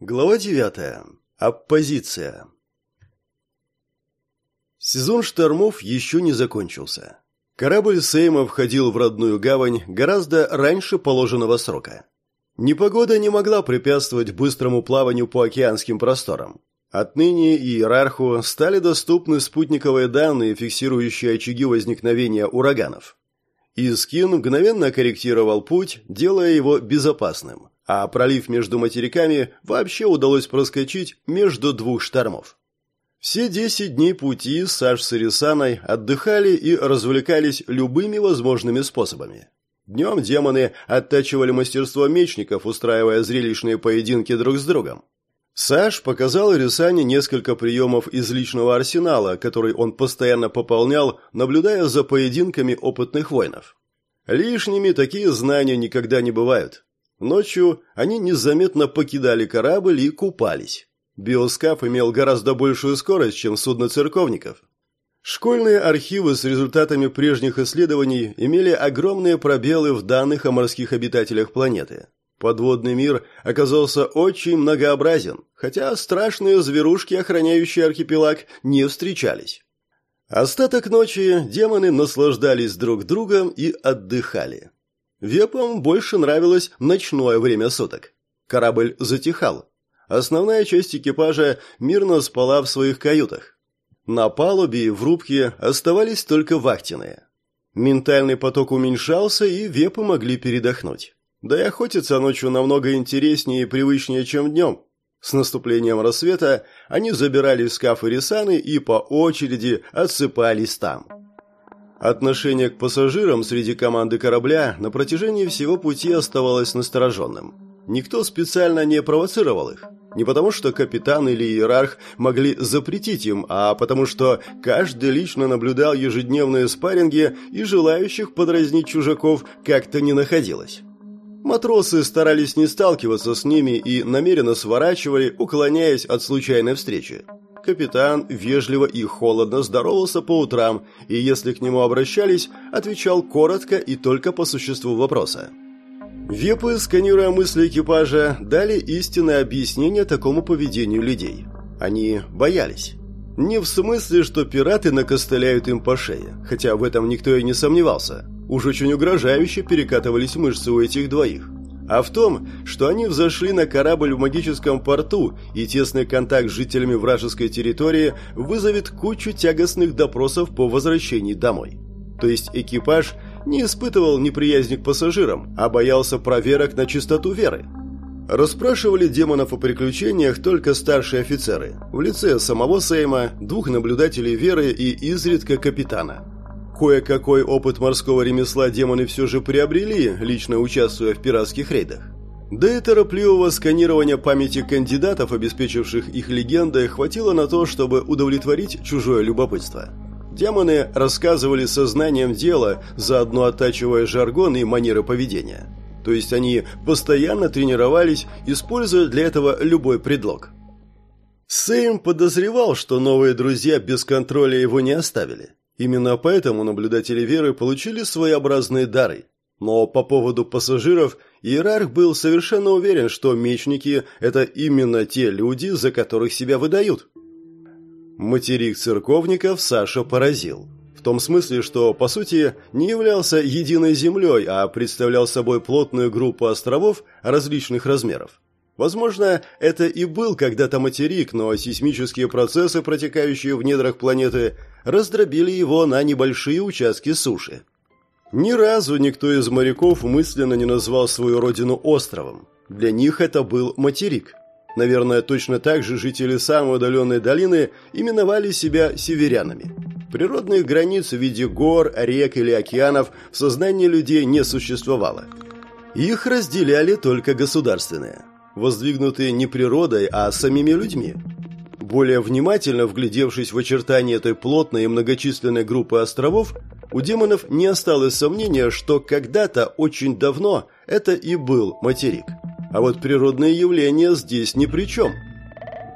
Глава 9. Оппозиция. Сезон штормов еще не закончился. Корабль Сейма входил в родную гавань гораздо раньше положенного срока. Непогода не могла препятствовать быстрому плаванию по океанским просторам. Отныне иерарху стали доступны спутниковые данные, фиксирующие очаги возникновения ураганов. Искин мгновенно корректировал путь, делая его безопасным – а пролив между материками вообще удалось проскочить между двух штормов. Все десять дней пути Саш с Ирисаной отдыхали и развлекались любыми возможными способами. Днем демоны оттачивали мастерство мечников, устраивая зрелищные поединки друг с другом. Саш показал Ирисане несколько приемов из личного арсенала, который он постоянно пополнял, наблюдая за поединками опытных воинов. Лишними такие знания никогда не бывают. Ночью они незаметно покидали корабль и купались. Биоскаф имел гораздо большую скорость, чем судно церковников. Школьные архивы с результатами прежних исследований имели огромные пробелы в данных о морских обитателях планеты. Подводный мир оказался очень многообразен, хотя страшные зверушки, охраняющие архипелаг, не встречались. Остаток ночи демоны наслаждались друг другом и отдыхали. Вепам больше нравилось ночное время суток. Корабль затихал. Основная часть экипажа мирно спала в своих каютах. На палубе и в рубке оставались только вахтенные. Ментальный поток уменьшался, и вепы могли передохнуть. Да и охотиться ночью намного интереснее и привычнее, чем днем. С наступлением рассвета они забирали скафы Рисаны и по очереди отсыпались там. Отношение к пассажирам среди команды корабля на протяжении всего пути оставалось настороженным. Никто специально не провоцировал их. Не потому, что капитан или иерарх могли запретить им, а потому, что каждый лично наблюдал ежедневные спарринги и желающих подразнить чужаков как-то не находилось. Матросы старались не сталкиваться с ними и намеренно сворачивали, уклоняясь от случайной встречи. Капитан вежливо и холодно здоровался по утрам, и если к нему обращались, отвечал коротко и только по существу вопроса. Вепы, сканируя мысли экипажа, дали истинное объяснение такому поведению людей. Они боялись. Не в смысле, что пираты накостыляют им по шее, хотя в этом никто и не сомневался. Уж очень угрожающе перекатывались мышцы у этих двоих а в том, что они взошли на корабль в магическом порту, и тесный контакт с жителями вражеской территории вызовет кучу тягостных допросов по возвращении домой. То есть экипаж не испытывал неприязни к пассажирам, а боялся проверок на чистоту веры. Расспрашивали демонов о приключениях только старшие офицеры, в лице самого Сейма, двух наблюдателей веры и изредка капитана. Кое-какой опыт морского ремесла демоны все же приобрели, лично участвуя в пиратских рейдах. Да и торопливого сканирования памяти кандидатов, обеспечивших их легендой, хватило на то, чтобы удовлетворить чужое любопытство. Демоны рассказывали сознанием дела, заодно оттачивая жаргон и манеры поведения. То есть они постоянно тренировались, используя для этого любой предлог. Сейм подозревал, что новые друзья без контроля его не оставили. Именно поэтому наблюдатели веры получили своеобразные дары. Но по поводу пассажиров иерарх был совершенно уверен, что мечники – это именно те люди, за которых себя выдают. Материк церковников Саша поразил. В том смысле, что, по сути, не являлся единой землей, а представлял собой плотную группу островов различных размеров. Возможно, это и был когда-то материк, но сейсмические процессы, протекающие в недрах планеты, раздробили его на небольшие участки суши. Ни разу никто из моряков мысленно не назвал свою родину островом. Для них это был материк. Наверное, точно так же жители самой удаленной долины именовали себя северянами. Природных границ в виде гор, рек или океанов в сознании людей не существовало. Их разделяли только государственные – воздвигнутые не природой, а самими людьми. Более внимательно вглядевшись в очертания этой плотной и многочисленной группы островов, у демонов не осталось сомнения, что когда-то очень давно это и был материк. А вот природные явления здесь ни при чем.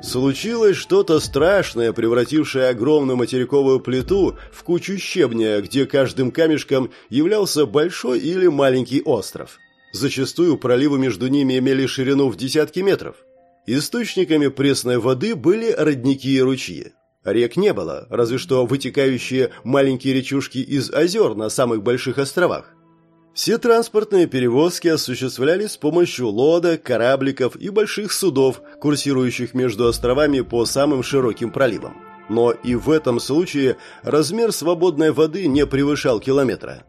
Случилось что-то страшное, превратившее огромную материковую плиту в кучу щебня, где каждым камешком являлся большой или маленький остров. Зачастую проливы между ними имели ширину в десятки метров. Источниками пресной воды были родники и ручьи. Рек не было, разве что вытекающие маленькие речушки из озер на самых больших островах. Все транспортные перевозки осуществлялись с помощью лодок, корабликов и больших судов, курсирующих между островами по самым широким проливам. Но и в этом случае размер свободной воды не превышал километра.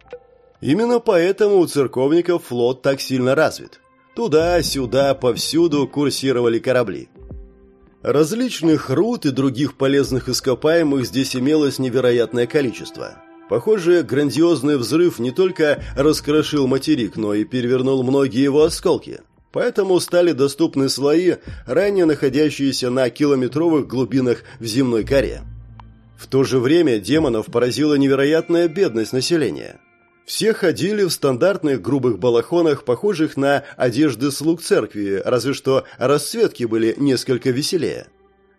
Именно поэтому у церковников флот так сильно развит. Туда-сюда, повсюду курсировали корабли. Различных руд и других полезных ископаемых здесь имелось невероятное количество. Похоже, грандиозный взрыв не только раскрошил материк, но и перевернул многие его осколки. Поэтому стали доступны слои, ранее находящиеся на километровых глубинах в земной коре. В то же время демонов поразила невероятная бедность населения. Все ходили в стандартных грубых балахонах, похожих на одежды слуг церкви, разве что расцветки были несколько веселее.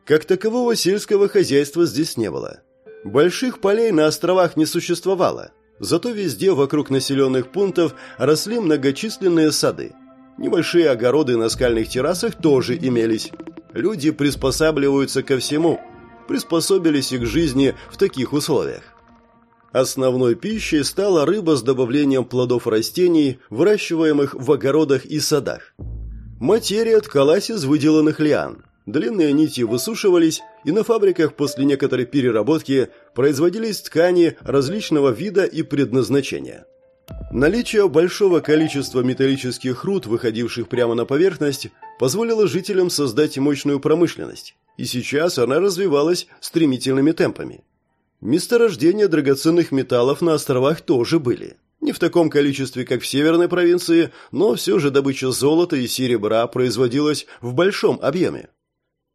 Как такового сельского хозяйства здесь не было. Больших полей на островах не существовало, зато везде вокруг населенных пунктов росли многочисленные сады. Небольшие огороды на скальных террасах тоже имелись. Люди приспосабливаются ко всему, приспособились и к жизни в таких условиях. Основной пищей стала рыба с добавлением плодов растений, выращиваемых в огородах и садах. Материя ткалась из выделанных лиан. Длинные нити высушивались, и на фабриках после некоторой переработки производились ткани различного вида и предназначения. Наличие большого количества металлических руд, выходивших прямо на поверхность, позволило жителям создать мощную промышленность, и сейчас она развивалась стремительными темпами. Месторождения драгоценных металлов на островах тоже были. Не в таком количестве, как в северной провинции, но все же добыча золота и серебра производилась в большом объеме.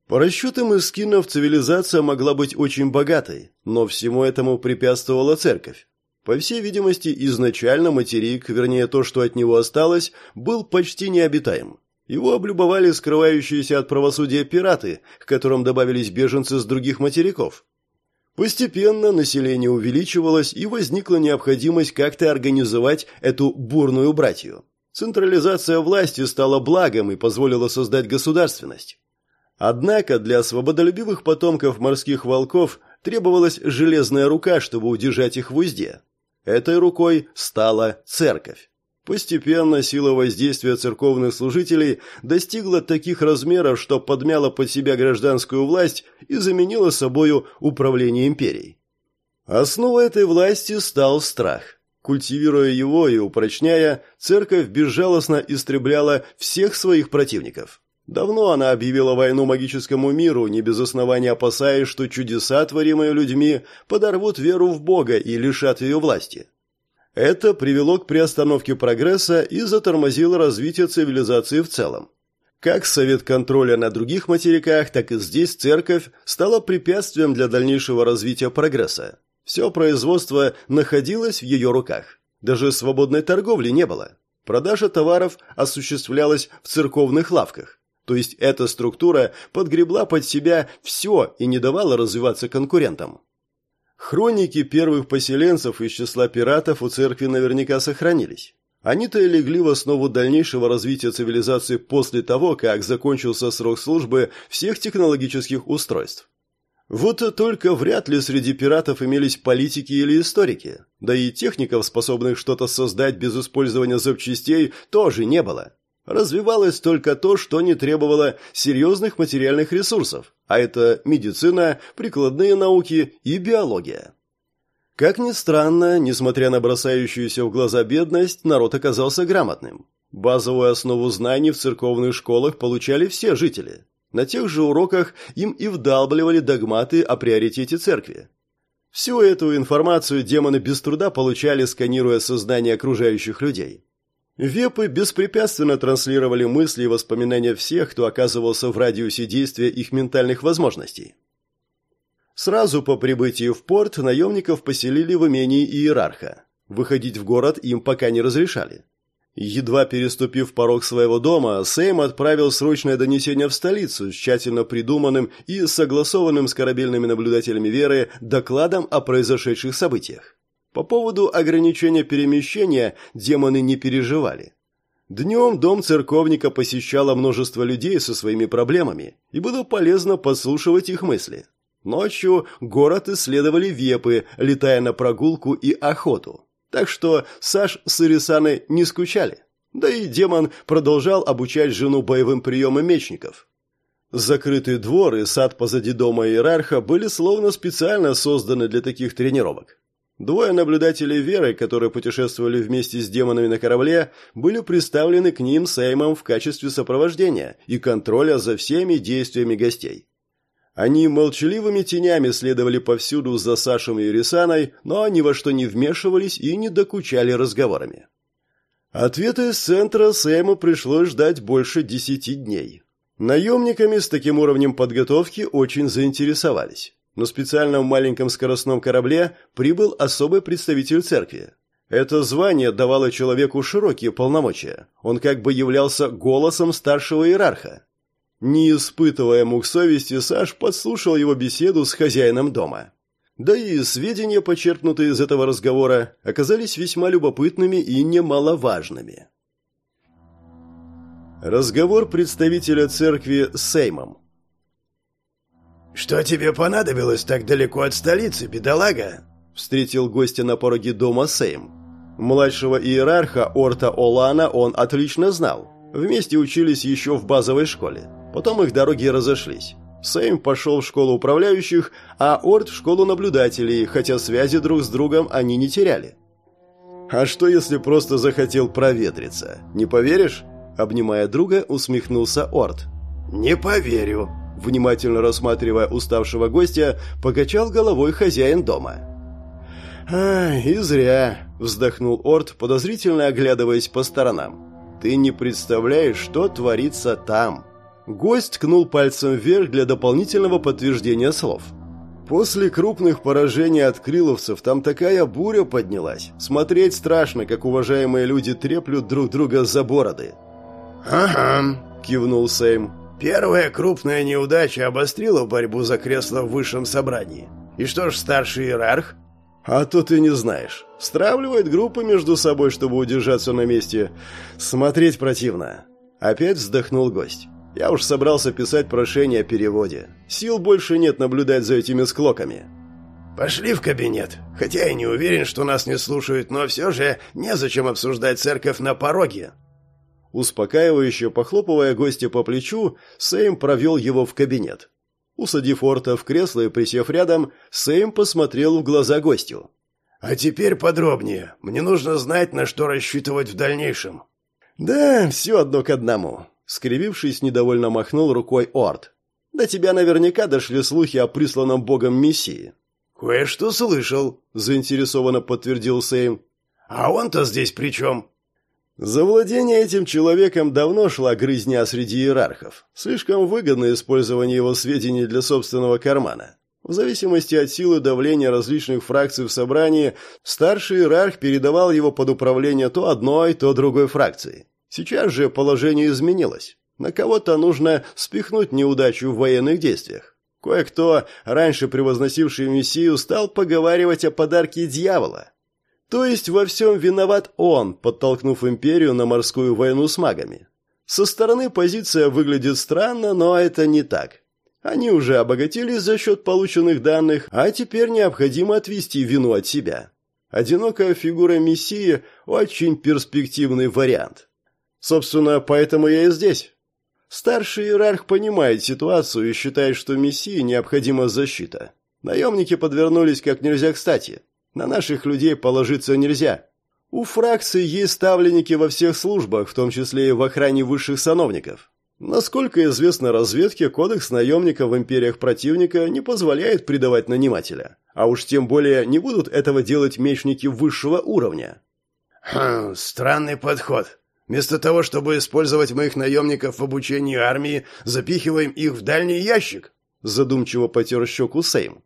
По расчетам эскинов, цивилизация могла быть очень богатой, но всему этому препятствовала церковь. По всей видимости, изначально материк, вернее то, что от него осталось, был почти необитаем. Его облюбовали скрывающиеся от правосудия пираты, к которым добавились беженцы с других материков. Постепенно население увеличивалось, и возникла необходимость как-то организовать эту бурную братью. Централизация власти стала благом и позволила создать государственность. Однако для свободолюбивых потомков морских волков требовалась железная рука, чтобы удержать их в узде. Этой рукой стала церковь. Постепенно сила воздействия церковных служителей достигла таких размеров, что подмяла под себя гражданскую власть и заменила собою управление империей. Основой этой власти стал страх. Культивируя его и упрочняя, церковь безжалостно истребляла всех своих противников. Давно она объявила войну магическому миру, не без основания опасаясь, что чудеса, творимые людьми, подорвут веру в Бога и лишат ее власти. Это привело к приостановке прогресса и затормозило развитие цивилизации в целом. Как Совет контроля на других материках, так и здесь церковь стала препятствием для дальнейшего развития прогресса. Все производство находилось в ее руках. Даже свободной торговли не было. Продажа товаров осуществлялась в церковных лавках. То есть эта структура подгребла под себя все и не давала развиваться конкурентам. Хроники первых поселенцев из числа пиратов у церкви наверняка сохранились. Они-то и легли в основу дальнейшего развития цивилизации после того, как закончился срок службы всех технологических устройств. Вот только вряд ли среди пиратов имелись политики или историки, да и техников, способных что-то создать без использования запчастей, тоже не было. Развивалось только то, что не требовало серьезных материальных ресурсов, а это медицина, прикладные науки и биология. Как ни странно, несмотря на бросающуюся в глаза бедность, народ оказался грамотным. Базовую основу знаний в церковных школах получали все жители. На тех же уроках им и вдалбливали догматы о приоритете церкви. Всю эту информацию демоны без труда получали, сканируя сознание окружающих людей. Вепы беспрепятственно транслировали мысли и воспоминания всех, кто оказывался в радиусе действия их ментальных возможностей. Сразу по прибытии в порт наемников поселили в имении Иерарха. Выходить в город им пока не разрешали. Едва переступив порог своего дома, Сейм отправил срочное донесение в столицу с тщательно придуманным и согласованным с корабельными наблюдателями Веры докладом о произошедших событиях. По поводу ограничения перемещения демоны не переживали. Днем дом церковника посещало множество людей со своими проблемами, и было полезно подслушивать их мысли. Ночью город исследовали вепы, летая на прогулку и охоту. Так что Саш с Ирисаной не скучали. Да и демон продолжал обучать жену боевым приемам мечников. Закрытый двор и сад позади дома иерарха были словно специально созданы для таких тренировок. Двое наблюдателей Веры, которые путешествовали вместе с демонами на корабле, были представлены к ним Сеймом в качестве сопровождения и контроля за всеми действиями гостей. Они молчаливыми тенями следовали повсюду за Сашем и Рисаной, но ни во что не вмешивались и не докучали разговорами. Ответа из центра Сэму пришлось ждать больше десяти дней. Наемниками с таким уровнем подготовки очень заинтересовались но специально в маленьком скоростном корабле прибыл особый представитель церкви. Это звание давало человеку широкие полномочия. Он как бы являлся голосом старшего иерарха. Не испытывая мук совести, Саш подслушал его беседу с хозяином дома. Да и сведения, почерпнутые из этого разговора, оказались весьма любопытными и немаловажными. Разговор представителя церкви с Сеймом. «Что тебе понадобилось так далеко от столицы, бедолага?» Встретил гостя на пороге дома Сейм. Младшего иерарха Орта Олана он отлично знал. Вместе учились еще в базовой школе. Потом их дороги разошлись. Сейм пошел в школу управляющих, а Орт в школу наблюдателей, хотя связи друг с другом они не теряли. «А что, если просто захотел проветриться? Не поверишь?» Обнимая друга, усмехнулся Орт. «Не поверю», Внимательно рассматривая уставшего гостя, покачал головой хозяин дома. «А, и зря», — вздохнул Орд, подозрительно оглядываясь по сторонам. «Ты не представляешь, что творится там». Гость ткнул пальцем вверх для дополнительного подтверждения слов. После крупных поражений от криловцев там такая буря поднялась. Смотреть страшно, как уважаемые люди треплют друг друга за бороды. «Ага», — кивнул Сейм. Первая крупная неудача обострила борьбу за кресло в высшем собрании. И что ж, старший иерарх? А то ты не знаешь. Стравливает группы между собой, чтобы удержаться на месте. Смотреть противно. Опять вздохнул гость. Я уж собрался писать прошение о переводе. Сил больше нет наблюдать за этими склоками. Пошли в кабинет. Хотя я не уверен, что нас не слушают, но все же незачем обсуждать церковь на пороге. Успокаивающе похлопывая гостя по плечу, Сэм провел его в кабинет. Усадив Орта в кресло и присев рядом, Сэм посмотрел в глаза гостю. «А теперь подробнее. Мне нужно знать, на что рассчитывать в дальнейшем». «Да, все одно к одному», — скривившись, недовольно махнул рукой Орт. «До тебя наверняка дошли слухи о присланном богом Мессии». «Кое-что слышал», — заинтересованно подтвердил Сэм. «А он-то здесь при чем?» За владение этим человеком давно шла грызня среди иерархов. Слишком выгодно использование его сведений для собственного кармана. В зависимости от силы давления различных фракций в собрании, старший иерарх передавал его под управление то одной, то другой фракции. Сейчас же положение изменилось. На кого-то нужно спихнуть неудачу в военных действиях. Кое-кто, раньше превозносивший Мессию, стал поговаривать о подарке дьявола – то есть во всем виноват он, подтолкнув империю на морскую войну с магами. Со стороны позиция выглядит странно, но это не так. Они уже обогатились за счет полученных данных, а теперь необходимо отвести вину от себя. Одинокая фигура Мессии – очень перспективный вариант. Собственно, поэтому я и здесь. Старший иерарх понимает ситуацию и считает, что Мессии необходима защита. Наемники подвернулись как нельзя кстати. На наших людей положиться нельзя. У фракции есть ставленники во всех службах, в том числе и в охране высших сановников. Насколько известно разведке, кодекс наемника в империях противника не позволяет предавать нанимателя. А уж тем более не будут этого делать мечники высшего уровня. Хм, странный подход. Вместо того, чтобы использовать моих наемников в обучении армии, запихиваем их в дальний ящик. Задумчиво потер щеку Сейм.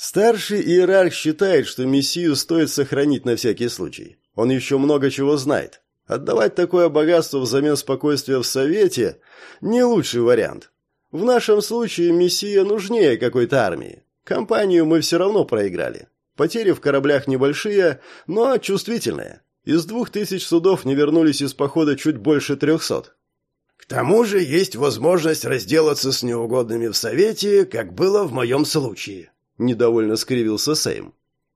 Старший иерарх считает, что Мессию стоит сохранить на всякий случай. Он еще много чего знает. Отдавать такое богатство взамен спокойствия в Совете – не лучший вариант. В нашем случае Мессия нужнее какой-то армии. Компанию мы все равно проиграли. Потери в кораблях небольшие, но чувствительные. Из двух тысяч судов не вернулись из похода чуть больше трехсот. К тому же есть возможность разделаться с неугодными в Совете, как было в моем случае. Недовольно скривился Сейм.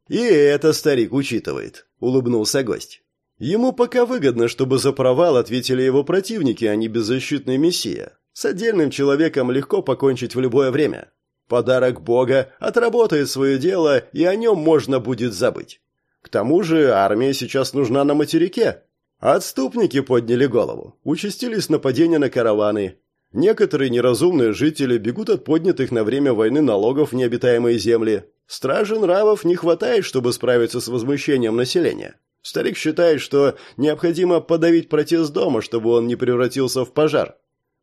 И это старик учитывает, улыбнулся гость. Ему пока выгодно, чтобы за провал ответили его противники, а не беззащитный мессия. С отдельным человеком легко покончить в любое время. Подарок Бога отработает свое дело, и о нем можно будет забыть. К тому же армия сейчас нужна на материке. Отступники подняли голову, участились нападения на караваны. Некоторые неразумные жители бегут от поднятых на время войны налогов в необитаемые земли. Стражи нравов не хватает, чтобы справиться с возмущением населения. Старик считает, что необходимо подавить протест дома, чтобы он не превратился в пожар.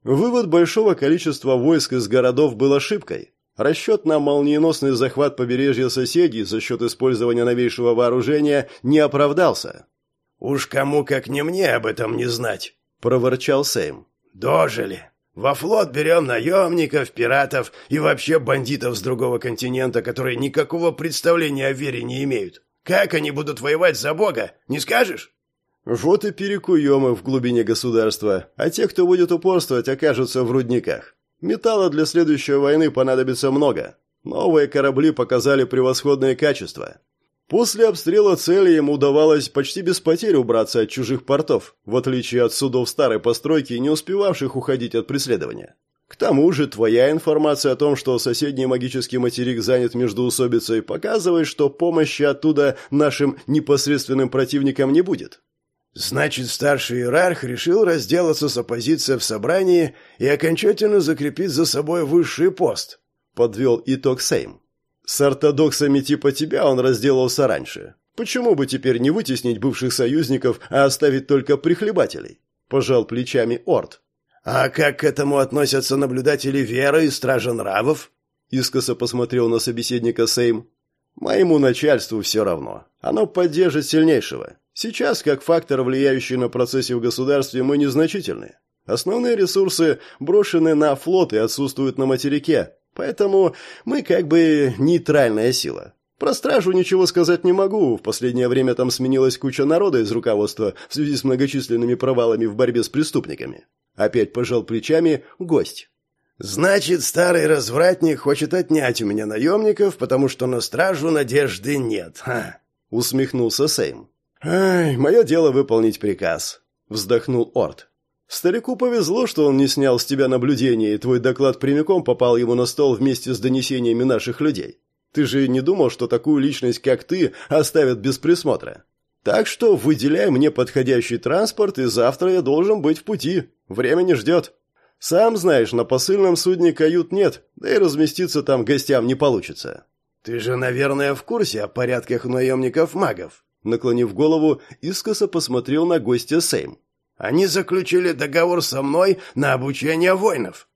Вывод большого количества войск из городов был ошибкой. Расчет на молниеносный захват побережья соседей за счет использования новейшего вооружения не оправдался. «Уж кому как не мне об этом не знать», — проворчал Сейм. «Дожили. Во флот берем наемников, пиратов и вообще бандитов с другого континента, которые никакого представления о вере не имеют. Как они будут воевать за Бога, не скажешь?» Вот и перекуем их в глубине государства, а те, кто будет упорствовать, окажутся в рудниках. Металла для следующей войны понадобится много. Новые корабли показали превосходное качество. После обстрела цели ему удавалось почти без потерь убраться от чужих портов, в отличие от судов старой постройки, не успевавших уходить от преследования. К тому же, твоя информация о том, что соседний магический материк занят междоусобицей, показывает, что помощи оттуда нашим непосредственным противникам не будет. Значит, старший иерарх решил разделаться с оппозицией в собрании и окончательно закрепить за собой высший пост. Подвел итог Сейм. С ортодоксами типа тебя он разделался раньше. Почему бы теперь не вытеснить бывших союзников, а оставить только прихлебателей? Пожал плечами Орд. А как к этому относятся наблюдатели веры и стража нравов? Искоса посмотрел на собеседника Сейм. Моему начальству все равно. Оно поддержит сильнейшего. Сейчас, как фактор, влияющий на процессы в государстве, мы незначительны. Основные ресурсы брошены на флот и отсутствуют на материке, поэтому мы как бы нейтральная сила. Про стражу ничего сказать не могу, в последнее время там сменилась куча народа из руководства в связи с многочисленными провалами в борьбе с преступниками. Опять пожал плечами гость. «Значит, старый развратник хочет отнять у меня наемников, потому что на стражу надежды нет, ха!» — усмехнулся Сейм. «Ай, мое дело выполнить приказ», — вздохнул Орд. «Старику повезло, что он не снял с тебя наблюдение, и твой доклад прямиком попал ему на стол вместе с донесениями наших людей. Ты же не думал, что такую личность, как ты, оставят без присмотра? Так что выделяй мне подходящий транспорт, и завтра я должен быть в пути. Время не ждет. Сам знаешь, на посыльном судне кают нет, да и разместиться там гостям не получится». «Ты же, наверное, в курсе о порядках наемников-магов?» Наклонив голову, искоса посмотрел на гостя Сейм. «Они заключили договор со мной на обучение воинов».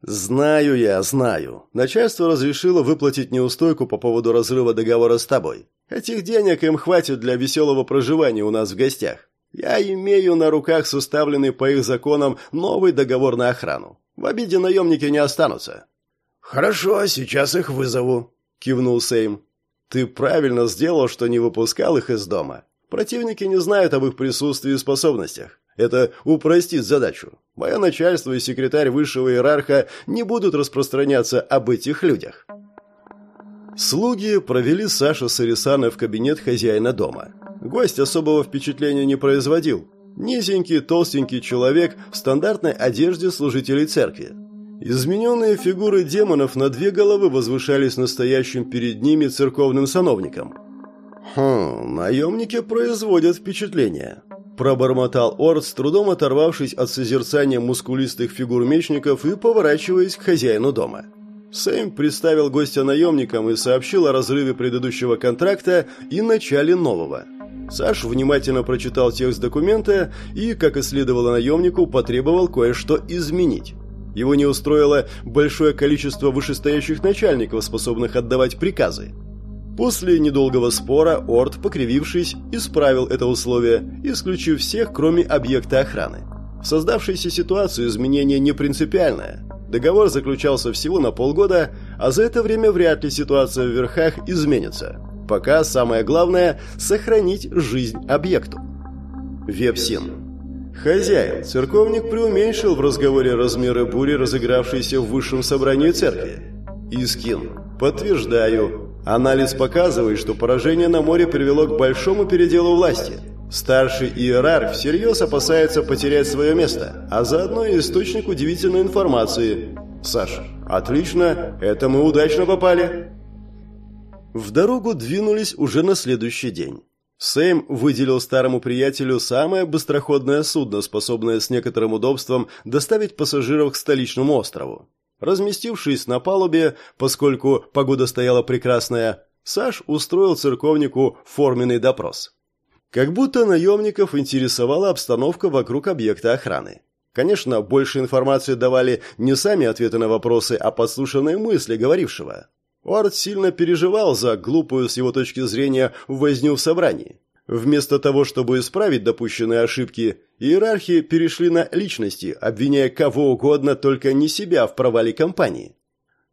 «Знаю я, знаю. Начальство разрешило выплатить неустойку по поводу разрыва договора с тобой. Этих денег им хватит для веселого проживания у нас в гостях. Я имею на руках составленный по их законам новый договор на охрану. В обиде наемники не останутся». «Хорошо, сейчас их вызову», — кивнул Сейм. Ты правильно сделал, что не выпускал их из дома. Противники не знают об их присутствии и способностях. Это упростит задачу. Мое начальство и секретарь высшего иерарха не будут распространяться об этих людях. Слуги провели Саша Сарисана в кабинет хозяина дома. Гость особого впечатления не производил. Низенький, толстенький человек в стандартной одежде служителей церкви. Измененные фигуры демонов на две головы возвышались настоящим перед ними церковным сановником. «Хм, наемники производят впечатление», – пробормотал Орд, с трудом оторвавшись от созерцания мускулистых фигур мечников и поворачиваясь к хозяину дома. Сэм представил гостя наемникам и сообщил о разрыве предыдущего контракта и начале нового. Саш внимательно прочитал текст документа и, как и следовало наемнику, потребовал кое-что изменить. Его не устроило большое количество вышестоящих начальников, способных отдавать приказы. После недолгого спора Орд, покривившись, исправил это условие, исключив всех, кроме объекта охраны. В создавшейся ситуации изменение не принципиальное. Договор заключался всего на полгода, а за это время вряд ли ситуация в верхах изменится. Пока самое главное – сохранить жизнь объекту. Вепсин. Хозяин, церковник преуменьшил в разговоре размеры бури, разыгравшейся в высшем собрании церкви. Искин. Подтверждаю. Анализ показывает, что поражение на море привело к большому переделу власти. Старший иерарх всерьез опасается потерять свое место, а заодно и источник удивительной информации. Саша, отлично, это мы удачно попали. В дорогу двинулись уже на следующий день. Сэм выделил старому приятелю самое быстроходное судно, способное с некоторым удобством доставить пассажиров к столичному острову. Разместившись на палубе, поскольку погода стояла прекрасная, Саш устроил церковнику форменный допрос. Как будто наемников интересовала обстановка вокруг объекта охраны. Конечно, больше информации давали не сами ответы на вопросы, а подслушанные мысли говорившего. Уорд сильно переживал за глупую с его точки зрения возню в собрании. Вместо того, чтобы исправить допущенные ошибки, иерархи перешли на личности, обвиняя кого угодно, только не себя в провале кампании.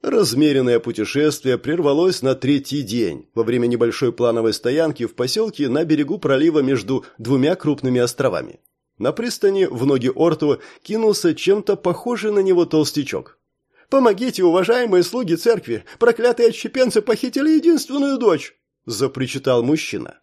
Размеренное путешествие прервалось на третий день, во время небольшой плановой стоянки в поселке на берегу пролива между двумя крупными островами. На пристани в ноги Орту кинулся чем-то похожий на него толстячок. «Помогите, уважаемые слуги церкви! Проклятые отщепенцы похитили единственную дочь!» – запричитал мужчина.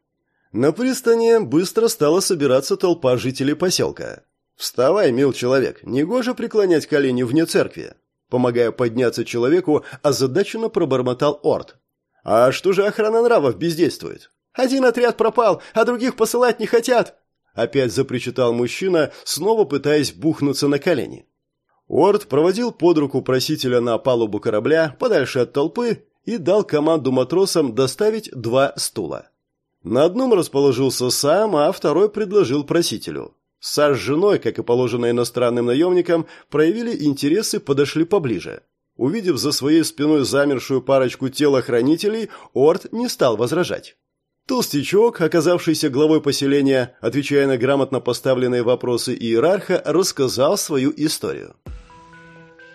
На пристани быстро стала собираться толпа жителей поселка. «Вставай, мил человек, негоже преклонять колени вне церкви!» Помогая подняться человеку, озадаченно пробормотал Орд. «А что же охрана нравов бездействует?» «Один отряд пропал, а других посылать не хотят!» Опять запричитал мужчина, снова пытаясь бухнуться на колени. Орд проводил под руку просителя на палубу корабля, подальше от толпы, и дал команду матросам доставить два стула. На одном расположился сам, а второй предложил просителю. Саш с женой, как и положено иностранным наемникам, проявили интерес и подошли поближе. Увидев за своей спиной замершую парочку телохранителей, Орд не стал возражать. Толстячок, оказавшийся главой поселения, отвечая на грамотно поставленные вопросы иерарха, рассказал свою историю.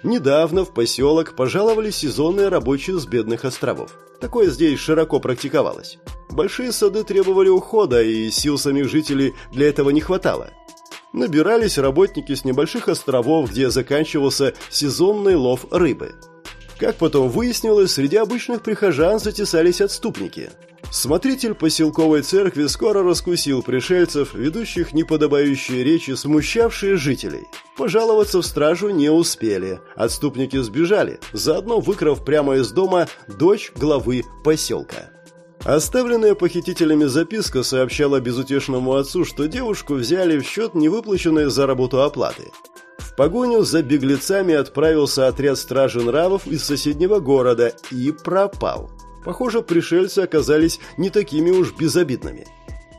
Недавно в поселок пожаловали сезонные рабочие с бедных островов. Такое здесь широко практиковалось. Большие сады требовали ухода, и сил самих жителей для этого не хватало. Набирались работники с небольших островов, где заканчивался сезонный лов рыбы. Как потом выяснилось, среди обычных прихожан затесались отступники. Смотритель поселковой церкви скоро раскусил пришельцев, ведущих неподобающие речи, смущавшие жителей. Пожаловаться в стражу не успели. Отступники сбежали, заодно выкрав прямо из дома дочь главы поселка. Оставленная похитителями записка сообщала безутешному отцу, что девушку взяли в счет невыплаченной за работу оплаты. В погоню за беглецами отправился отряд стражи нравов из соседнего города и пропал. Похоже, пришельцы оказались не такими уж безобидными.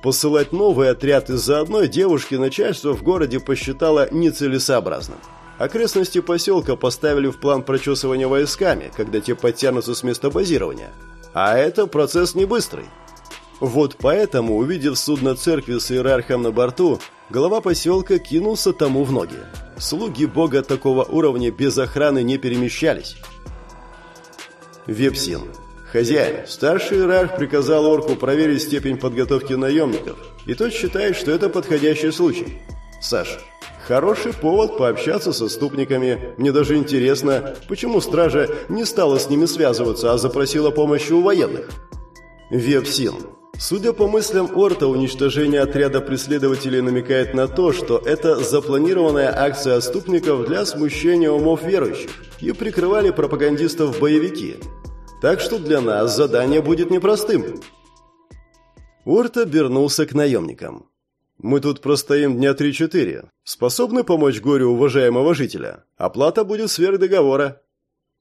Посылать новый отряд из-за одной девушки начальство в городе посчитало нецелесообразным. Окрестности поселка поставили в план прочесывания войсками, когда те подтянутся с места базирования – а это процесс не быстрый. Вот поэтому, увидев судно церкви с иерархом на борту, глава поселка кинулся тому в ноги. Слуги бога такого уровня без охраны не перемещались. Вепсин. Хозяин, старший иерарх приказал орку проверить степень подготовки наемников, и тот считает, что это подходящий случай. Саша. Хороший повод пообщаться со ступниками. Мне даже интересно, почему стража не стала с ними связываться, а запросила помощи у военных. Вепсин. Судя по мыслям Орта, уничтожение отряда преследователей намекает на то, что это запланированная акция отступников для смущения умов верующих и прикрывали пропагандистов боевики. Так что для нас задание будет непростым. Орт обернулся к наемникам. Мы тут простоим дня три-четыре. Способны помочь горю уважаемого жителя? Оплата будет сверх договора».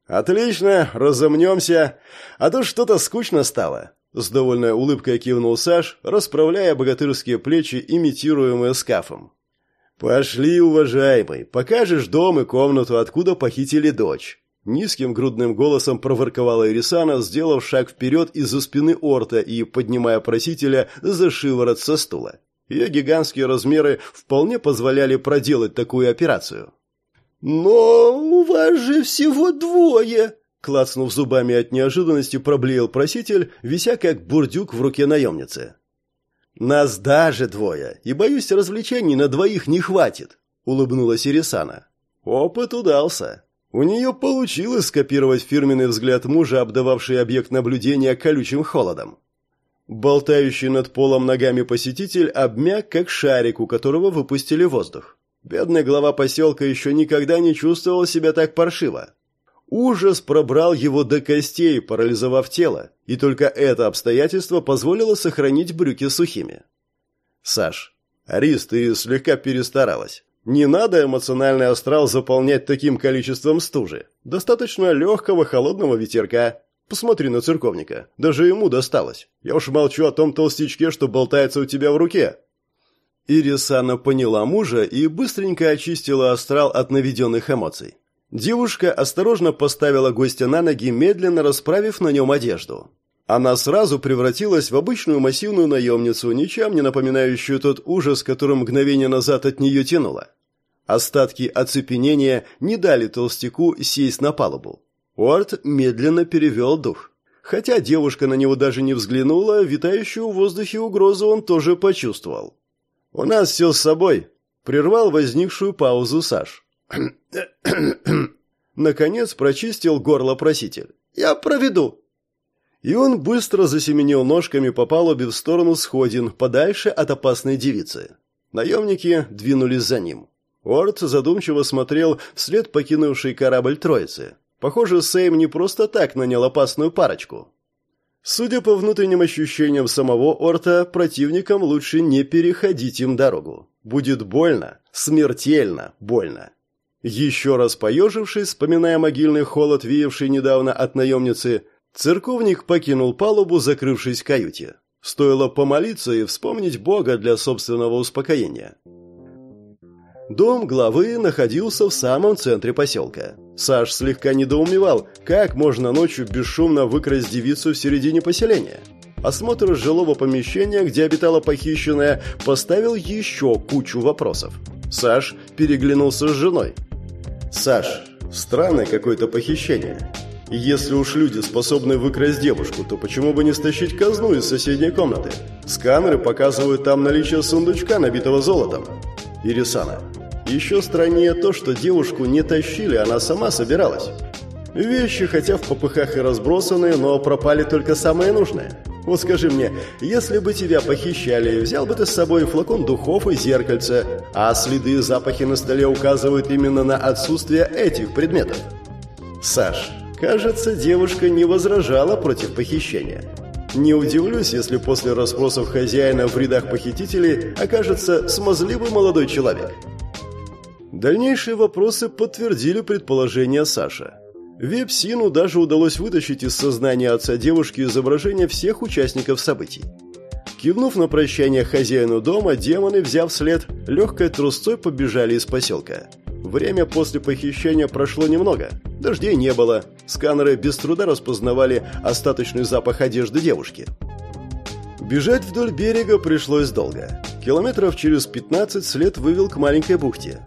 «Отлично, разомнемся. А то что-то скучно стало». С довольной улыбкой кивнул Саш, расправляя богатырские плечи, имитируемые скафом. «Пошли, уважаемый, покажешь дом и комнату, откуда похитили дочь». Низким грудным голосом проворковала Ирисана, сделав шаг вперед из-за спины Орта и поднимая просителя за шиворот со стула. Ее гигантские размеры вполне позволяли проделать такую операцию. «Но у вас же всего двое!» Клацнув зубами от неожиданности, проблеял проситель, вися как бурдюк в руке наемницы. Нас даже двое, и, боюсь, развлечений на двоих не хватит, улыбнулась Ирисана. Опыт удался. У нее получилось скопировать фирменный взгляд мужа, обдававший объект наблюдения колючим холодом. Болтающий над полом ногами посетитель обмяк, как шарик, у которого выпустили воздух. Бедный глава поселка еще никогда не чувствовал себя так паршиво. Ужас пробрал его до костей, парализовав тело, и только это обстоятельство позволило сохранить брюки сухими. «Саш, Арис, ты слегка перестаралась. Не надо эмоциональный астрал заполнять таким количеством стужи. Достаточно легкого холодного ветерка. Посмотри на церковника. Даже ему досталось. Я уж молчу о том толстячке, что болтается у тебя в руке». Ирисана поняла мужа и быстренько очистила астрал от наведенных эмоций. Девушка осторожно поставила гостя на ноги, медленно расправив на нем одежду. Она сразу превратилась в обычную массивную наемницу, ничем не напоминающую тот ужас, которым мгновение назад от нее тянуло. Остатки оцепенения не дали толстяку сесть на палубу. Уорд медленно перевел дух. Хотя девушка на него даже не взглянула, витающую в воздухе угрозу он тоже почувствовал. «У нас все с собой», — прервал возникшую паузу Саш. Наконец прочистил горло проситель. «Я проведу». И он быстро засеменил ножками по палубе в сторону сходин, подальше от опасной девицы. Наемники двинулись за ним. Орд задумчиво смотрел вслед покинувший корабль троицы. Похоже, Сейм не просто так нанял опасную парочку. Судя по внутренним ощущениям самого Орта, противникам лучше не переходить им дорогу. Будет больно, смертельно больно. Еще раз поежившись, вспоминая могильный холод, веявший недавно от наемницы, церковник покинул палубу, закрывшись в каюте. Стоило помолиться и вспомнить Бога для собственного успокоения. Дом главы находился в самом центре поселка. Саш слегка недоумевал, как можно ночью бесшумно выкрасть девицу в середине поселения. Осмотр жилого помещения, где обитала похищенная, поставил еще кучу вопросов. Саш переглянулся с женой. «Саш, странное какое-то похищение. Если уж люди способны выкрасть девушку, то почему бы не стащить казну из соседней комнаты? Сканеры показывают там наличие сундучка, набитого золотом. Ирисана. Еще страннее то, что девушку не тащили, она сама собиралась. Вещи, хотя в попыхах и разбросаны, но пропали только самые нужные. Вот скажи мне, если бы тебя похищали, взял бы ты с собой флакон духов и зеркальце, а следы и запахи на столе указывают именно на отсутствие этих предметов? Саш, кажется, девушка не возражала против похищения. Не удивлюсь, если после расспросов хозяина в рядах похитителей окажется смазливый молодой человек. Дальнейшие вопросы подтвердили предположение Саши. Вепсину даже удалось вытащить из сознания отца девушки изображение всех участников событий. Кивнув на прощание хозяину дома, демоны, взяв след, легкой трусцой побежали из поселка. Время после похищения прошло немного. Дождей не было. Сканеры без труда распознавали остаточный запах одежды девушки. Бежать вдоль берега пришлось долго. Километров через 15 след вывел к маленькой бухте.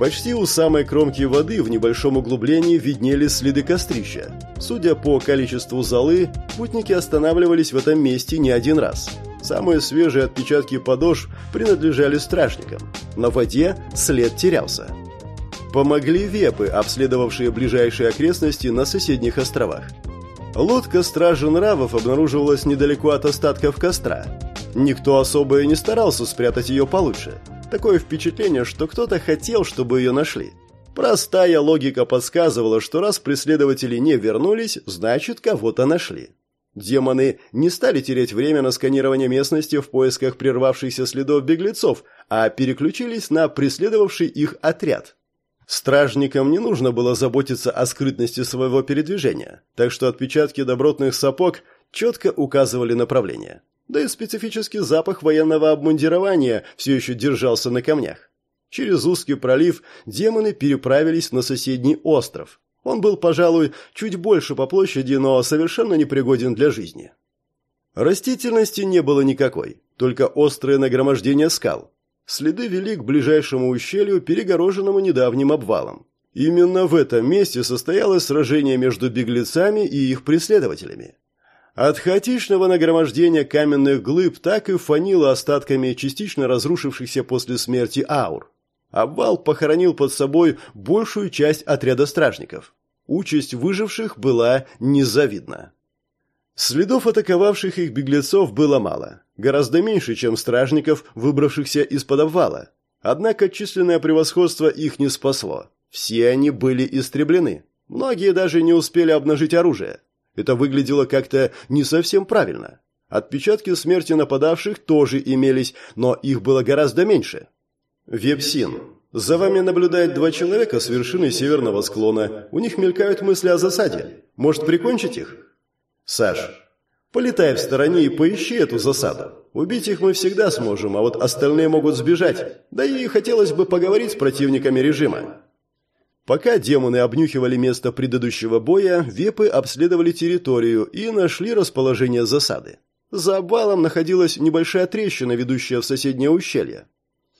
Почти у самой кромки воды в небольшом углублении виднелись следы кострища. Судя по количеству золы, путники останавливались в этом месте не один раз. Самые свежие отпечатки подошв принадлежали стражникам. На воде след терялся. Помогли вепы, обследовавшие ближайшие окрестности на соседних островах. Лодка стражи нравов обнаруживалась недалеко от остатков костра. Никто особо и не старался спрятать ее получше – Такое впечатление, что кто-то хотел, чтобы ее нашли. Простая логика подсказывала, что раз преследователи не вернулись, значит, кого-то нашли. Демоны не стали терять время на сканирование местности в поисках прервавшихся следов беглецов, а переключились на преследовавший их отряд. Стражникам не нужно было заботиться о скрытности своего передвижения, так что отпечатки добротных сапог четко указывали направление да и специфический запах военного обмундирования все еще держался на камнях. Через узкий пролив демоны переправились на соседний остров. Он был, пожалуй, чуть больше по площади, но совершенно непригоден для жизни. Растительности не было никакой, только острое нагромождение скал. Следы вели к ближайшему ущелью, перегороженному недавним обвалом. Именно в этом месте состоялось сражение между беглецами и их преследователями. От хаотичного нагромождения каменных глыб так и фанило остатками частично разрушившихся после смерти аур. Обвал похоронил под собой большую часть отряда стражников. Участь выживших была незавидна. Следов атаковавших их беглецов было мало, гораздо меньше, чем стражников, выбравшихся из-под обвала. Однако численное превосходство их не спасло. Все они были истреблены. Многие даже не успели обнажить оружие. Это выглядело как-то не совсем правильно. Отпечатки смерти нападавших тоже имелись, но их было гораздо меньше. Вепсин. За вами наблюдает два человека с вершины северного склона. У них мелькают мысли о засаде. Может, прикончить их? Саш. Полетай в стороне и поищи эту засаду. Убить их мы всегда сможем, а вот остальные могут сбежать. Да и хотелось бы поговорить с противниками режима. Пока демоны обнюхивали место предыдущего боя, вепы обследовали территорию и нашли расположение засады. За обвалом находилась небольшая трещина, ведущая в соседнее ущелье.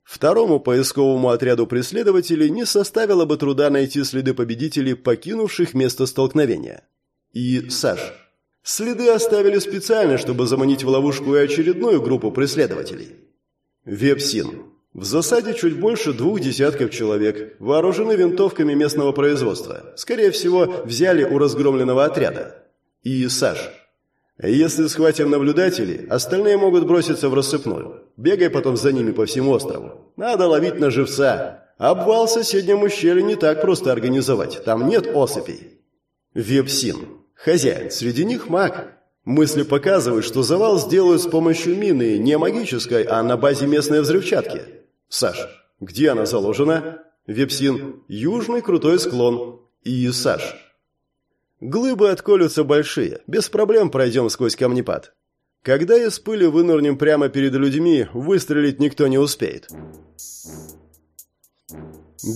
Второму поисковому отряду преследователей не составило бы труда найти следы победителей, покинувших место столкновения. И Саш. Следы оставили специально, чтобы заманить в ловушку и очередную группу преследователей. Вепсин. В засаде чуть больше двух десятков человек, вооружены винтовками местного производства. Скорее всего, взяли у разгромленного отряда. И Саш. Если схватим наблюдателей, остальные могут броситься в рассыпную. Бегай потом за ними по всему острову. Надо ловить на живца. Обвал в соседнем ущелье не так просто организовать. Там нет осыпей. Вепсин. Хозяин. Среди них маг. Мысли показывают, что завал сделают с помощью мины, не магической, а на базе местной взрывчатки. Саш, где она заложена? Вепсин, южный крутой склон. И Саш. Глыбы отколются большие, без проблем пройдем сквозь камнепад. Когда из пыли вынырнем прямо перед людьми, выстрелить никто не успеет.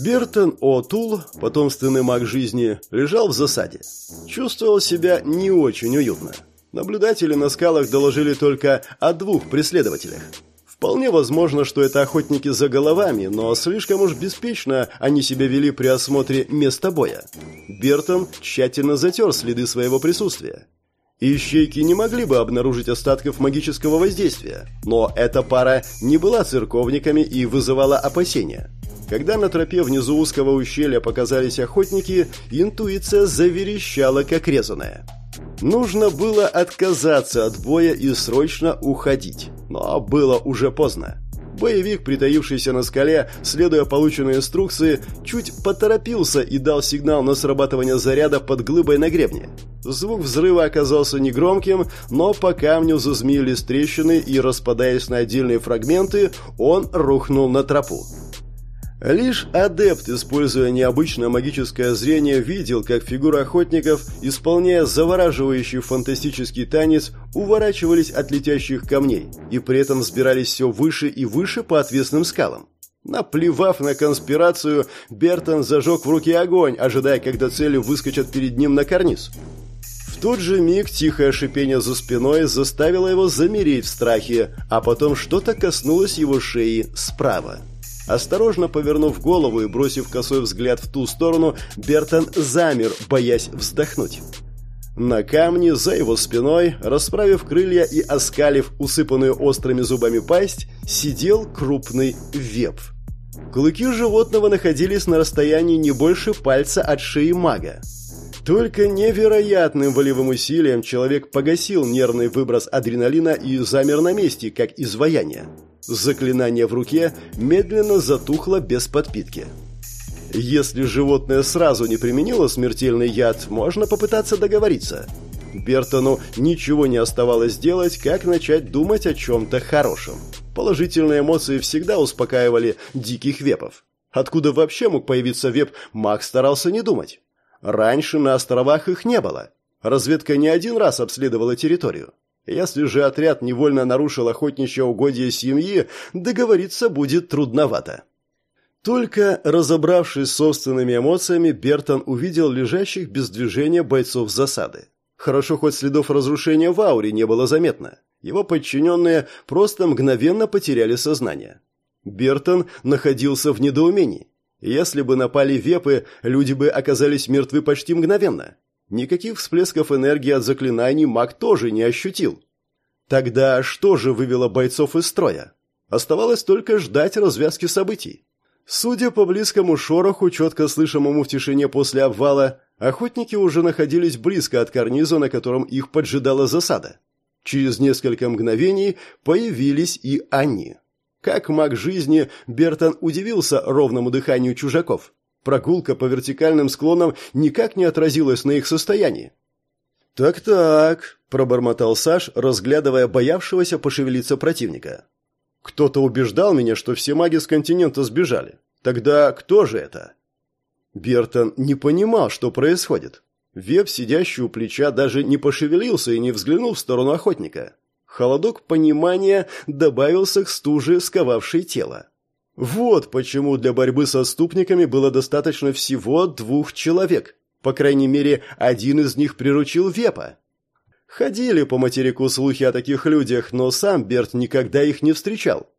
Бертон О'Тул, потомственный маг жизни, лежал в засаде. Чувствовал себя не очень уютно. Наблюдатели на скалах доложили только о двух преследователях. Вполне возможно, что это охотники за головами, но слишком уж беспечно они себя вели при осмотре места боя. Бертон тщательно затер следы своего присутствия. Ищейки не могли бы обнаружить остатков магического воздействия, но эта пара не была церковниками и вызывала опасения. Когда на тропе внизу узкого ущелья показались охотники, интуиция заверещала, как резаная. Нужно было отказаться от боя и срочно уходить. Но было уже поздно. Боевик, притаившийся на скале, следуя полученной инструкции, чуть поторопился и дал сигнал на срабатывание заряда под глыбой на гребне. Звук взрыва оказался негромким, но по камню зазмеились трещины и, распадаясь на отдельные фрагменты, он рухнул на тропу. Лишь адепт, используя необычное магическое зрение, видел, как фигуры охотников, исполняя завораживающий фантастический танец, уворачивались от летящих камней и при этом взбирались все выше и выше по отвесным скалам. Наплевав на конспирацию, Бертон зажег в руке огонь, ожидая, когда цели выскочат перед ним на карниз. В тот же миг тихое шипение за спиной заставило его замереть в страхе, а потом что-то коснулось его шеи справа. Осторожно повернув голову и бросив косой взгляд в ту сторону, Бертон замер, боясь вздохнуть. На камне за его спиной, расправив крылья и оскалив усыпанную острыми зубами пасть, сидел крупный веп. Клыки животного находились на расстоянии не больше пальца от шеи мага. Только невероятным волевым усилием человек погасил нервный выброс адреналина и замер на месте, как изваяние. Заклинание в руке медленно затухло без подпитки. Если животное сразу не применило смертельный яд, можно попытаться договориться. Бертону ничего не оставалось делать, как начать думать о чем-то хорошем. Положительные эмоции всегда успокаивали диких вепов. Откуда вообще мог появиться веп, маг старался не думать. Раньше на островах их не было. Разведка не один раз обследовала территорию. Если же отряд невольно нарушил охотничье угодье семьи, договориться будет трудновато. Только разобравшись с собственными эмоциями, Бертон увидел лежащих без движения бойцов засады. Хорошо, хоть следов разрушения в ауре не было заметно. Его подчиненные просто мгновенно потеряли сознание. Бертон находился в недоумении. Если бы напали вепы, люди бы оказались мертвы почти мгновенно. Никаких всплесков энергии от заклинаний маг тоже не ощутил. Тогда что же вывело бойцов из строя? Оставалось только ждать развязки событий. Судя по близкому шороху, четко слышимому в тишине после обвала, охотники уже находились близко от карниза, на котором их поджидала засада. Через несколько мгновений появились и они. Как маг жизни, Бертон удивился ровному дыханию чужаков. Прогулка по вертикальным склонам никак не отразилась на их состоянии. «Так-так», – пробормотал Саш, разглядывая боявшегося пошевелиться противника. «Кто-то убеждал меня, что все маги с континента сбежали. Тогда кто же это?» Бертон не понимал, что происходит. Веб, сидящий у плеча, даже не пошевелился и не взглянул в сторону охотника. Холодок понимания добавился к стуже, сковавшей тело. Вот почему для борьбы со ступниками было достаточно всего двух человек. По крайней мере, один из них приручил Вепа. Ходили по материку слухи о таких людях, но сам Берт никогда их не встречал.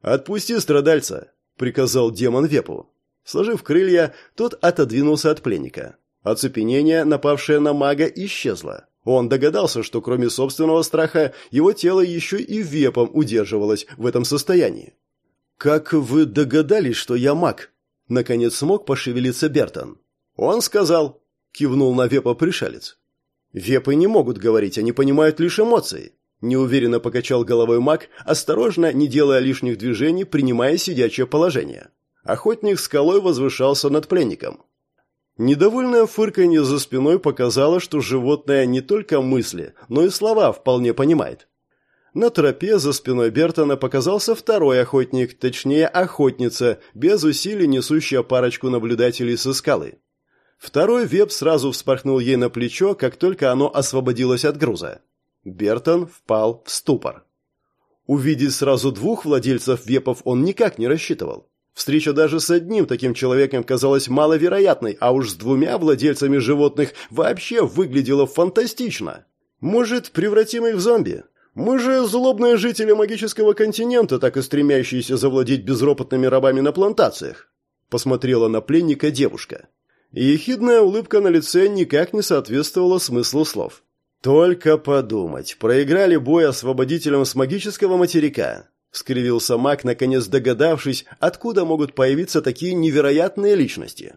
«Отпусти страдальца», — приказал демон Вепу. Сложив крылья, тот отодвинулся от пленника. Оцепенение, напавшее на мага, исчезло. Он догадался, что кроме собственного страха, его тело еще и вепом удерживалось в этом состоянии. «Как вы догадались, что я маг?» Наконец смог пошевелиться Бертон. «Он сказал», — кивнул на вепа пришелец. «Вепы не могут говорить, они понимают лишь эмоции». Неуверенно покачал головой маг, осторожно, не делая лишних движений, принимая сидячее положение. Охотник скалой возвышался над пленником. Недовольное фырканье за спиной показало, что животное не только мысли, но и слова вполне понимает. На тропе за спиной Бертона показался второй охотник, точнее охотница, без усилий несущая парочку наблюдателей со скалы. Второй веб сразу вспорхнул ей на плечо, как только оно освободилось от груза. Бертон впал в ступор. Увидеть сразу двух владельцев вепов он никак не рассчитывал. Встреча даже с одним таким человеком казалась маловероятной, а уж с двумя владельцами животных вообще выглядела фантастично. Может, превратим их в зомби? Мы же злобные жители магического континента, так и стремящиеся завладеть безропотными рабами на плантациях. Посмотрела на пленника девушка. И ехидная улыбка на лице никак не соответствовала смыслу слов. Только подумать, проиграли бой освободителям с магического материка. — скривился маг, наконец догадавшись, откуда могут появиться такие невероятные личности.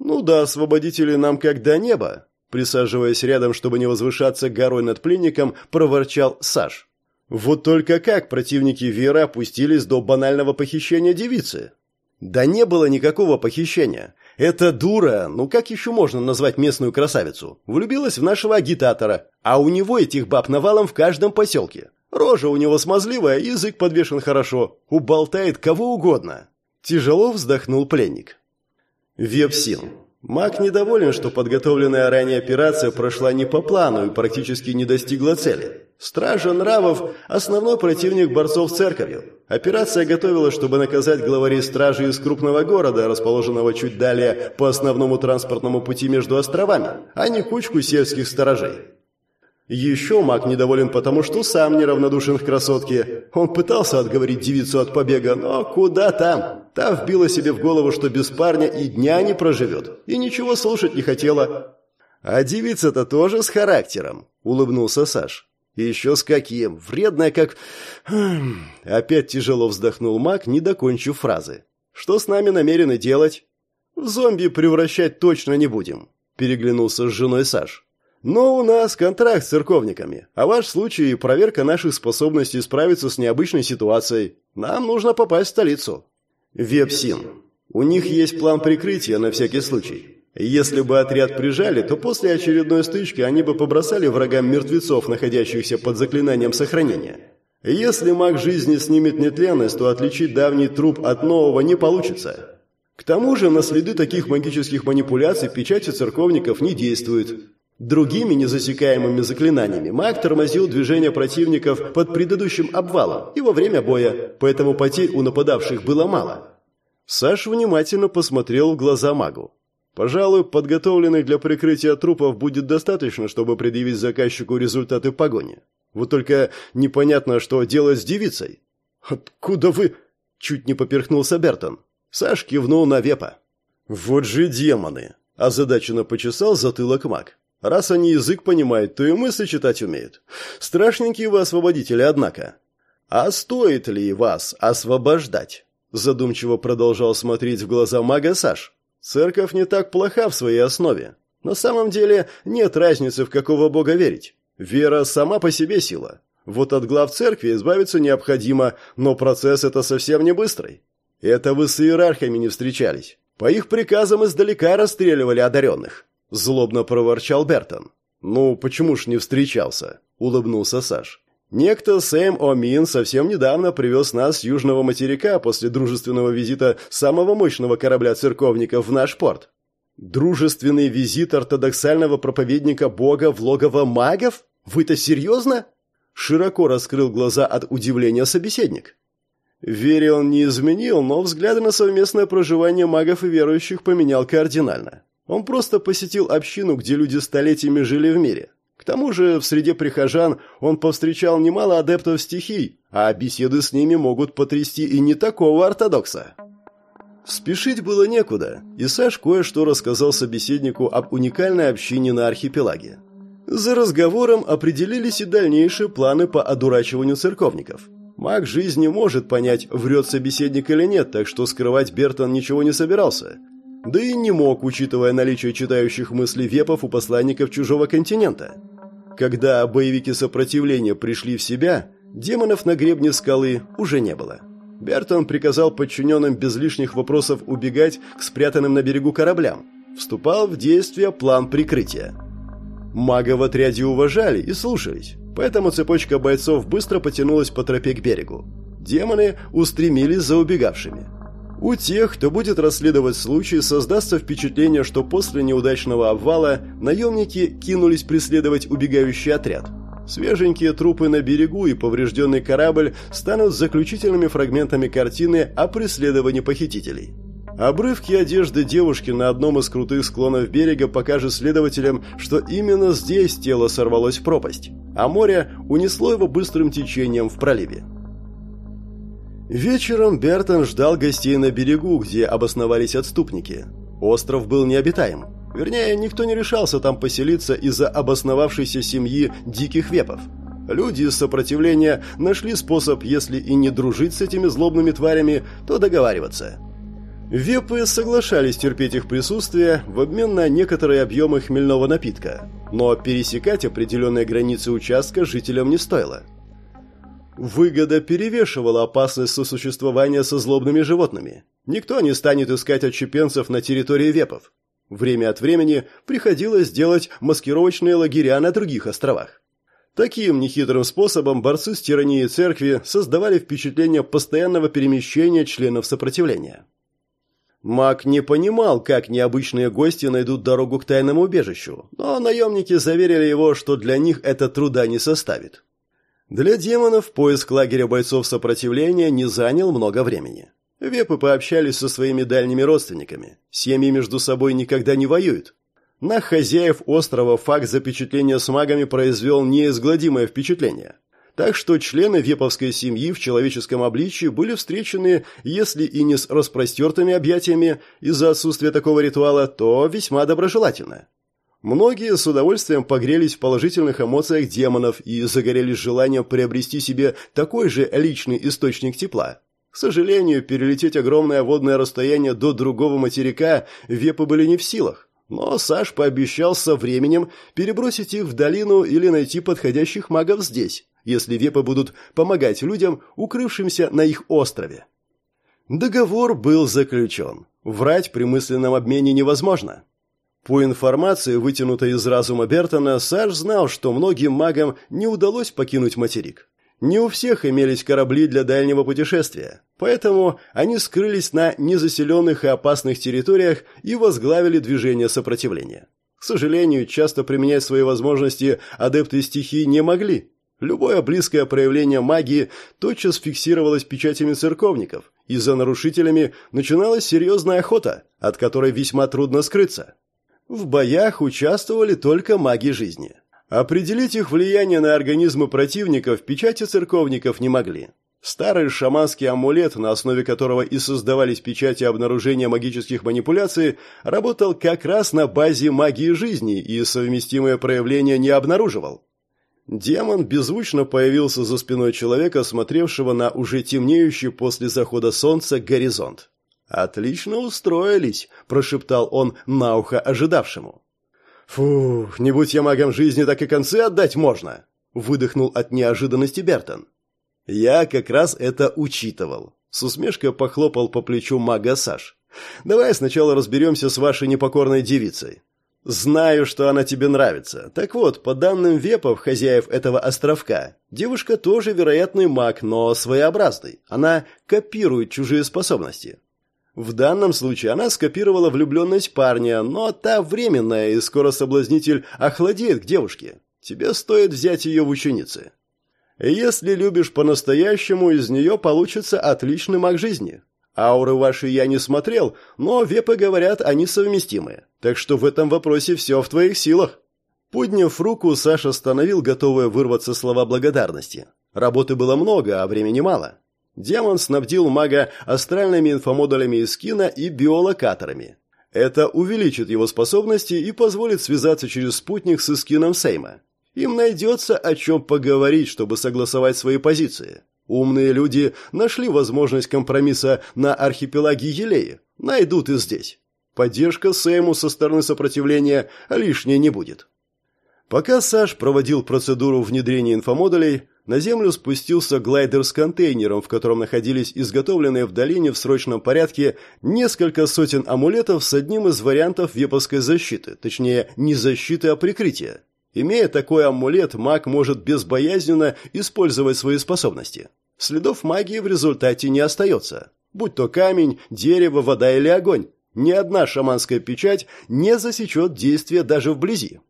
«Ну да, освободители нам как до неба», — присаживаясь рядом, чтобы не возвышаться горой над пленником, проворчал Саш. «Вот только как противники Веры опустились до банального похищения девицы?» «Да не было никакого похищения. Эта дура, ну как еще можно назвать местную красавицу, влюбилась в нашего агитатора, а у него этих баб навалом в каждом поселке. Рожа у него смазливая, язык подвешен хорошо, уболтает кого угодно. Тяжело вздохнул пленник. Вепсин. Маг недоволен, что подготовленная ранее операция прошла не по плану и практически не достигла цели. Стража нравов – основной противник борцов церковью. Операция готовилась, чтобы наказать главарей стражи из крупного города, расположенного чуть далее по основному транспортному пути между островами, а не кучку сельских сторожей. Еще маг недоволен потому, что сам неравнодушен к красотке. Он пытался отговорить девицу от побега, но куда там? Та вбила себе в голову, что без парня и дня не проживет, и ничего слушать не хотела. «А девица-то тоже с характером», — улыбнулся Саш. еще с каким? Вредная как...» хм, Опять тяжело вздохнул маг, не докончив фразы. «Что с нами намерены делать?» «В зомби превращать точно не будем», — переглянулся с женой Саш. Но у нас контракт с церковниками, а ваш случай – проверка наших способностей справиться с необычной ситуацией. Нам нужно попасть в столицу. Вепсин. У них есть план прикрытия на всякий случай. Если бы отряд прижали, то после очередной стычки они бы побросали врагам мертвецов, находящихся под заклинанием сохранения. Если маг жизни снимет нетленность, то отличить давний труп от нового не получится. К тому же на следы таких магических манипуляций печати церковников не действует. Другими незасекаемыми заклинаниями маг тормозил движение противников под предыдущим обвалом и во время боя, поэтому потерь у нападавших было мало. Саш внимательно посмотрел в глаза магу. Пожалуй, подготовленных для прикрытия трупов будет достаточно, чтобы предъявить заказчику результаты погони. Вот только непонятно, что делать с девицей. «Откуда вы...» — чуть не поперхнулся Бертон. Саш кивнул на Вепа. «Вот же демоны!» — озадаченно почесал затылок маг. Раз они язык понимают, то и мысли читать умеют. Страшненькие вы освободители, однако. А стоит ли вас освобождать? Задумчиво продолжал смотреть в глаза мага Саш. Церковь не так плоха в своей основе. На самом деле нет разницы, в какого бога верить. Вера сама по себе сила. Вот от глав церкви избавиться необходимо, но процесс это совсем не быстрый. Это вы с иерархами не встречались. По их приказам издалека расстреливали одаренных. Злобно проворчал Бертон. «Ну, почему ж не встречался?» – улыбнулся Саш. «Некто Сэм О'Мин совсем недавно привез нас с южного материка после дружественного визита самого мощного корабля церковников в наш порт. Дружественный визит ортодоксального проповедника Бога в логово магов? Вы-то серьезно?» Широко раскрыл глаза от удивления собеседник. Вере он не изменил, но взгляды на совместное проживание магов и верующих поменял кардинально. Он просто посетил общину, где люди столетиями жили в мире. К тому же в среде прихожан он повстречал немало адептов стихий, а беседы с ними могут потрясти и не такого ортодокса. Спешить было некуда, и Саш кое-что рассказал собеседнику об уникальной общине на архипелаге. За разговором определились и дальнейшие планы по одурачиванию церковников. Маг жизни может понять, врет собеседник или нет, так что скрывать Бертон ничего не собирался. Да и не мог, учитывая наличие читающих мысли вепов у посланников чужого континента. Когда боевики сопротивления пришли в себя, демонов на гребне скалы уже не было. Бертон приказал подчиненным без лишних вопросов убегать к спрятанным на берегу кораблям. Вступал в действие план прикрытия. Мага в отряде уважали и слушались, поэтому цепочка бойцов быстро потянулась по тропе к берегу. Демоны устремились за убегавшими. У тех, кто будет расследовать случай, создастся впечатление, что после неудачного обвала наемники кинулись преследовать убегающий отряд. Свеженькие трупы на берегу и поврежденный корабль станут заключительными фрагментами картины о преследовании похитителей. Обрывки одежды девушки на одном из крутых склонов берега покажут следователям, что именно здесь тело сорвалось в пропасть, а море унесло его быстрым течением в проливе. Вечером Бертон ждал гостей на берегу, где обосновались отступники. Остров был необитаем. Вернее, никто не решался там поселиться из-за обосновавшейся семьи диких вепов. Люди из сопротивления нашли способ, если и не дружить с этими злобными тварями, то договариваться. Вепы соглашались терпеть их присутствие в обмен на некоторые объемы хмельного напитка, но пересекать определенные границы участка жителям не стоило. Выгода перевешивала опасность сосуществования со злобными животными. Никто не станет искать отщепенцев на территории вепов. Время от времени приходилось делать маскировочные лагеря на других островах. Таким нехитрым способом борцы с тиранией церкви создавали впечатление постоянного перемещения членов сопротивления. Маг не понимал, как необычные гости найдут дорогу к тайному убежищу, но наемники заверили его, что для них это труда не составит. Для демонов поиск лагеря бойцов сопротивления не занял много времени. Вепы пообщались со своими дальними родственниками. Семьи между собой никогда не воюют. На хозяев острова факт запечатления с магами произвел неизгладимое впечатление. Так что члены веповской семьи в человеческом обличии были встречены, если и не с распростертыми объятиями из-за отсутствия такого ритуала, то весьма доброжелательно. Многие с удовольствием погрелись в положительных эмоциях демонов и загорелись желанием приобрести себе такой же личный источник тепла. К сожалению, перелететь огромное водное расстояние до другого материка вепы были не в силах. Но Саш пообещал со временем перебросить их в долину или найти подходящих магов здесь, если вепы будут помогать людям, укрывшимся на их острове. Договор был заключен. Врать при мысленном обмене невозможно. По информации, вытянутой из разума Бертона, Саш знал, что многим магам не удалось покинуть материк. Не у всех имелись корабли для дальнего путешествия, поэтому они скрылись на незаселенных и опасных территориях и возглавили движение сопротивления. К сожалению, часто применять свои возможности адепты стихии не могли. Любое близкое проявление магии тотчас фиксировалось печатями церковников, и за нарушителями начиналась серьезная охота, от которой весьма трудно скрыться. В боях участвовали только маги жизни. Определить их влияние на организмы противников печати церковников не могли. Старый шаманский амулет, на основе которого и создавались печати обнаружения магических манипуляций, работал как раз на базе магии жизни и совместимые проявления не обнаруживал. Демон беззвучно появился за спиной человека, смотревшего на уже темнеющий после захода солнца горизонт. «Отлично устроились», – прошептал он на ухо ожидавшему. «Фу, не будь я магом жизни, так и концы отдать можно», – выдохнул от неожиданности Бертон. Я как раз это учитывал. С усмешкой похлопал по плечу мага Саш. Давай сначала разберемся с вашей непокорной девицей. Знаю, что она тебе нравится. Так вот, по данным вепов, хозяев этого островка, девушка тоже вероятный маг, но своеобразный. Она копирует чужие способности. В данном случае она скопировала влюбленность парня, но та временная, и скоро соблазнитель охладеет к девушке. Тебе стоит взять ее в ученицы. Если любишь по-настоящему, из нее получится отличный маг жизни. Ауры ваши я не смотрел, но вепы говорят, они совместимы. Так что в этом вопросе все в твоих силах. Подняв руку, Саша остановил, готовые вырваться слова благодарности. Работы было много, а времени мало. Демон снабдил мага астральными инфомодулями из кино и биолокаторами. Это увеличит его способности и позволит связаться через спутник с Искином Сейма. Им найдется о чем поговорить, чтобы согласовать свои позиции. Умные люди нашли возможность компромисса на архипелаге Елеи. Найдут и здесь. Поддержка Сэму со стороны сопротивления лишней не будет. Пока Саш проводил процедуру внедрения инфомодулей, на землю спустился глайдер с контейнером, в котором находились изготовленные в долине в срочном порядке несколько сотен амулетов с одним из вариантов веповской защиты, точнее, не защиты, а прикрытия. Имея такой амулет, маг может безбоязненно использовать свои способности. Следов магии в результате не остается. Будь то камень, дерево, вода или огонь. Ни одна шаманская печать не засечет действия даже вблизи.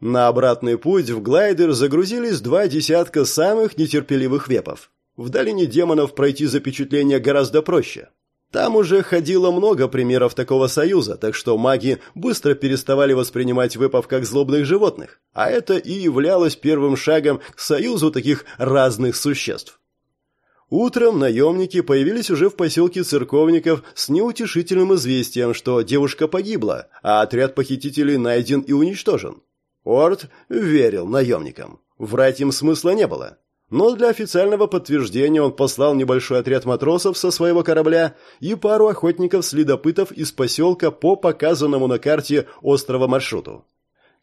На обратный путь в глайдер загрузились два десятка самых нетерпеливых вепов. В долине демонов пройти запечатление гораздо проще. Там уже ходило много примеров такого союза, так что маги быстро переставали воспринимать выпав как злобных животных, а это и являлось первым шагом к союзу таких разных существ. Утром наемники появились уже в поселке церковников с неутешительным известием, что девушка погибла, а отряд похитителей найден и уничтожен. Орд верил наемникам. Врать им смысла не было. Но для официального подтверждения он послал небольшой отряд матросов со своего корабля и пару охотников-следопытов из поселка по показанному на карте острова маршруту.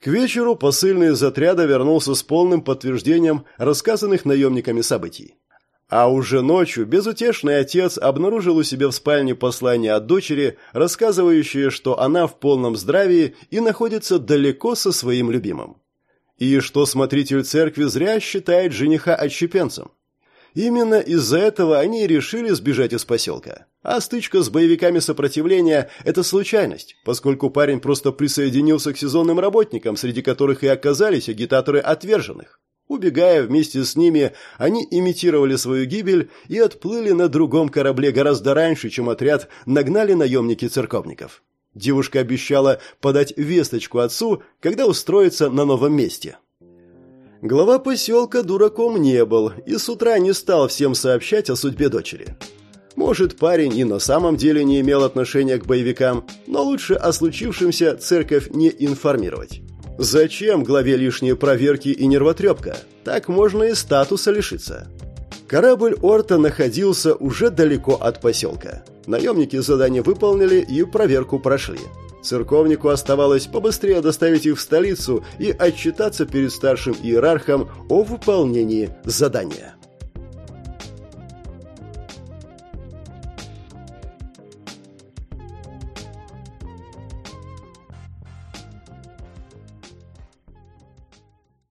К вечеру посыльный из отряда вернулся с полным подтверждением рассказанных наемниками событий. А уже ночью безутешный отец обнаружил у себя в спальне послание от дочери, рассказывающее, что она в полном здравии и находится далеко со своим любимым и что смотритель церкви зря считает жениха отщепенцем. Именно из-за этого они и решили сбежать из поселка. А стычка с боевиками сопротивления – это случайность, поскольку парень просто присоединился к сезонным работникам, среди которых и оказались агитаторы отверженных. Убегая вместе с ними, они имитировали свою гибель и отплыли на другом корабле гораздо раньше, чем отряд нагнали наемники церковников. Девушка обещала подать весточку отцу, когда устроится на новом месте. Глава поселка дураком не был и с утра не стал всем сообщать о судьбе дочери. Может, парень и на самом деле не имел отношения к боевикам, но лучше о случившемся церковь не информировать. Зачем главе лишние проверки и нервотрепка? Так можно и статуса лишиться. Корабль Орта находился уже далеко от поселка. Наемники задание выполнили и проверку прошли. Церковнику оставалось побыстрее доставить их в столицу и отчитаться перед старшим иерархом о выполнении задания.